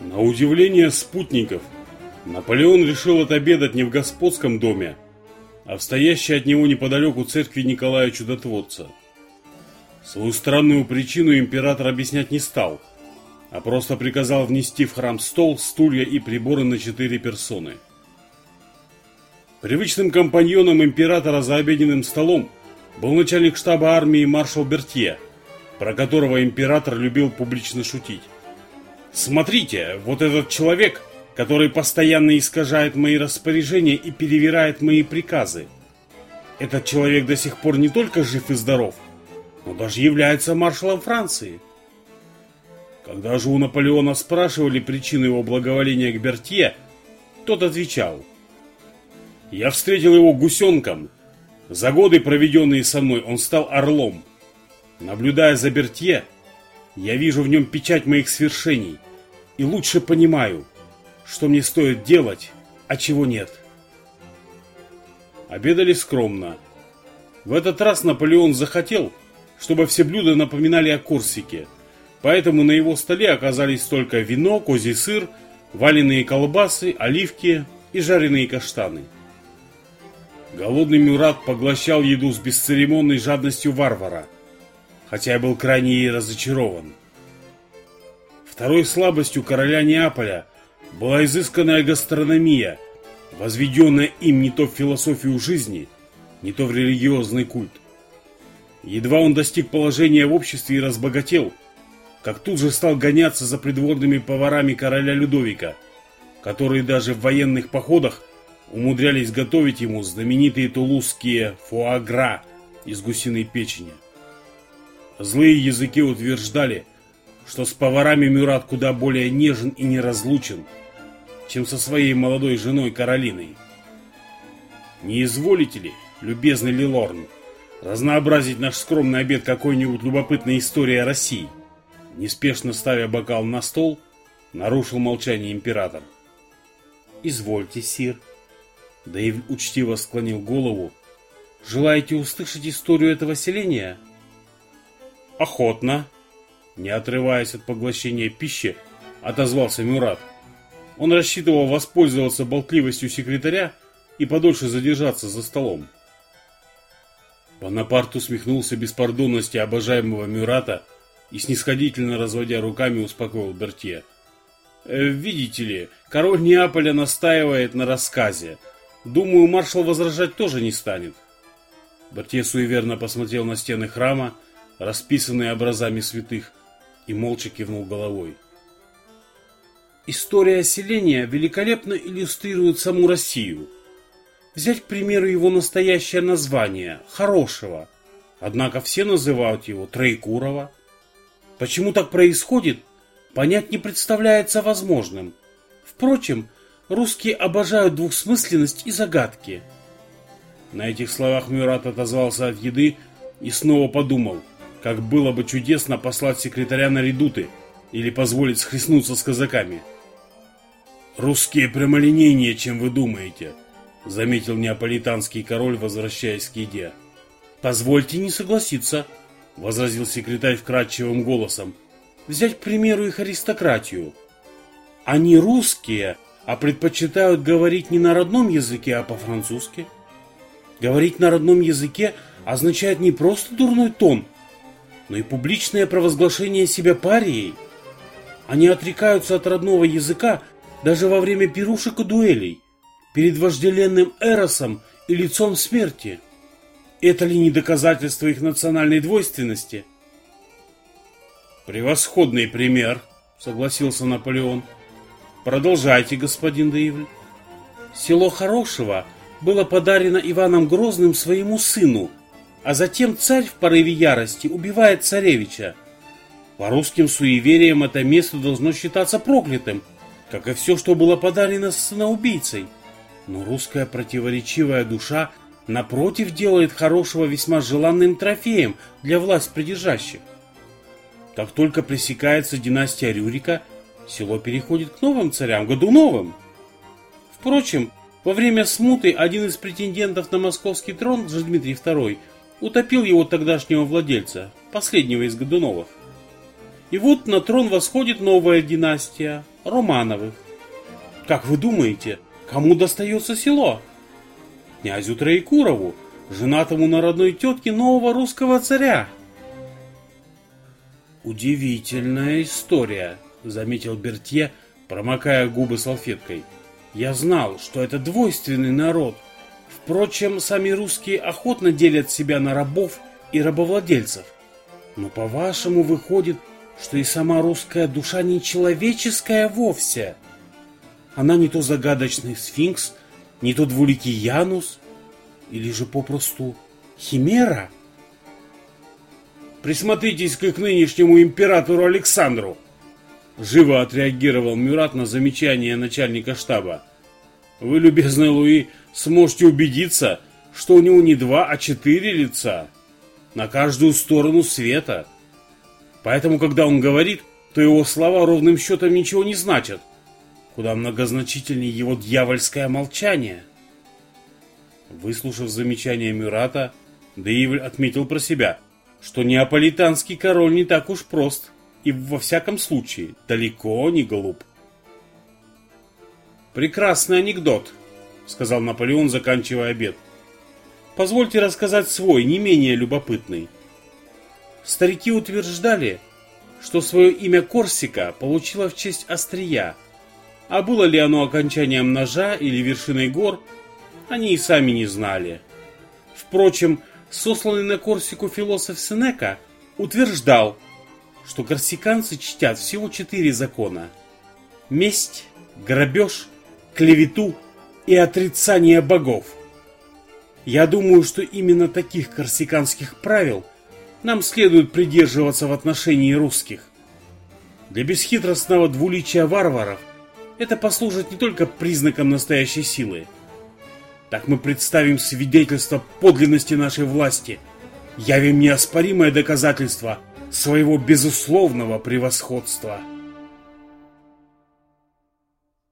На удивление спутников, Наполеон решил отобедать не в господском доме, а в стоящей от него неподалеку церкви Николая Чудотворца. Свою странную причину император объяснять не стал, а просто приказал внести в храм стол, стулья и приборы на четыре персоны. Привычным компаньоном императора за обеденным столом был начальник штаба армии маршал Бертье, про которого император любил публично шутить. Смотрите, вот этот человек, который постоянно искажает мои распоряжения и перевирает мои приказы. Этот человек до сих пор не только жив и здоров, но даже является маршалом Франции. Когда же у Наполеона спрашивали причину его благоволения к Бертье, тот отвечал. «Я встретил его гусенком. За годы, проведенные со мной, он стал орлом. Наблюдая за Бертье, я вижу в нем печать моих свершений и лучше понимаю, что мне стоит делать, а чего нет. Обедали скромно. В этот раз Наполеон захотел, чтобы все блюда напоминали о Корсике, поэтому на его столе оказались только вино, козий сыр, вареные колбасы, оливки и жареные каштаны. Голодный Мюрат поглощал еду с бесцеремонной жадностью варвара – хотя я был крайне разочарован. Второй слабостью короля Неаполя была изысканная гастрономия, возведенная им не то в философию жизни, не то в религиозный культ. Едва он достиг положения в обществе и разбогател, как тут же стал гоняться за придворными поварами короля Людовика, которые даже в военных походах умудрялись готовить ему знаменитые тулузские фуагра из гусиной печени. Злые языки утверждали, что с поварами Мюрат куда более нежен и неразлучен, чем со своей молодой женой Каролиной. Не изволите ли, любезный Лилорн, разнообразить наш скромный обед какой-нибудь любопытной историей о России? Неспешно ставя бокал на стол, нарушил молчание император. «Извольте, сир». Дэйв учтиво склонил голову. «Желаете услышать историю этого селения?» «Охотно!» Не отрываясь от поглощения пищи, отозвался Мюрат. Он рассчитывал воспользоваться болтливостью секретаря и подольше задержаться за столом. Бонапарт усмехнулся беспардонности обожаемого Мюрата и, снисходительно разводя руками, успокоил Бертье. «Э, «Видите ли, король Неаполя настаивает на рассказе. Думаю, маршал возражать тоже не станет». Бертье суеверно посмотрел на стены храма, расписанные образами святых, и молча кивнул головой. История селения великолепно иллюстрирует саму Россию. Взять, к примеру, его настоящее название – Хорошего. Однако все называют его Троекурова. Почему так происходит, понять не представляется возможным. Впрочем, русские обожают двухсмысленность и загадки. На этих словах Мюрат отозвался от еды и снова подумал – как было бы чудесно послать секретаря на редуты или позволить схлестнуться с казаками. «Русские прямолинейнее, чем вы думаете», — заметил неаполитанский король, возвращаясь к еде. «Позвольте не согласиться», — возразил секретарь вкрадчивым голосом. «Взять, к примеру, их аристократию. Они русские, а предпочитают говорить не на родном языке, а по-французски. Говорить на родном языке означает не просто дурной тон, но и публичное провозглашение себя парией. Они отрекаются от родного языка даже во время пирушек и дуэлей, перед вожделенным Эросом и лицом смерти. Это ли не доказательство их национальной двойственности? Превосходный пример, согласился Наполеон. Продолжайте, господин Деивль. Село Хорошего было подарено Иваном Грозным своему сыну, а затем царь в порыве ярости убивает царевича. По русским суевериям это место должно считаться проклятым, как и все, что было подарено сыноубийцей. Но русская противоречивая душа напротив делает хорошего весьма желанным трофеем для власть придержащих. Как только пресекается династия Рюрика, село переходит к новым царям, Годуновым. Впрочем, во время смуты один из претендентов на московский трон, Дмитрий II, утопил его тогдашнего владельца, последнего из Годуновых. И вот на трон восходит новая династия, Романовых. Как вы думаете, кому достается село? Князю Троекурову, женатому на родной тетке нового русского царя. Удивительная история, заметил Бертье, промокая губы салфеткой. Я знал, что это двойственный народ. Впрочем, сами русские охотно делят себя на рабов и рабовладельцев. Но по-вашему выходит, что и сама русская душа не человеческая вовсе. Она не то загадочный сфинкс, не то двуликий Янус, или же попросту химера. Присмотритесь к нынешнему императору Александру, Живо отреагировал Мюрат на замечание начальника штаба. Вы, любезный Луи, сможете убедиться, что у него не два, а четыре лица. На каждую сторону света. Поэтому, когда он говорит, то его слова ровным счетом ничего не значат. Куда многозначительнее его дьявольское молчание. Выслушав замечание Мюрата, Деивль отметил про себя, что неаполитанский король не так уж прост и во всяком случае далеко не глуп. «Прекрасный анекдот», — сказал Наполеон, заканчивая обед. «Позвольте рассказать свой, не менее любопытный. Старики утверждали, что свое имя Корсика получило в честь острия, а было ли оно окончанием ножа или вершиной гор, они и сами не знали. Впрочем, сосланный на Корсику философ Сенека утверждал, что корсиканцы чтят всего четыре закона. Месть, грабеж, клевету и отрицание богов. Я думаю, что именно таких корсиканских правил нам следует придерживаться в отношении русских. Для бесхитростного двуличия варваров это послужит не только признаком настоящей силы. Так мы представим свидетельство подлинности нашей власти, явим неоспоримое доказательство – своего безусловного превосходства.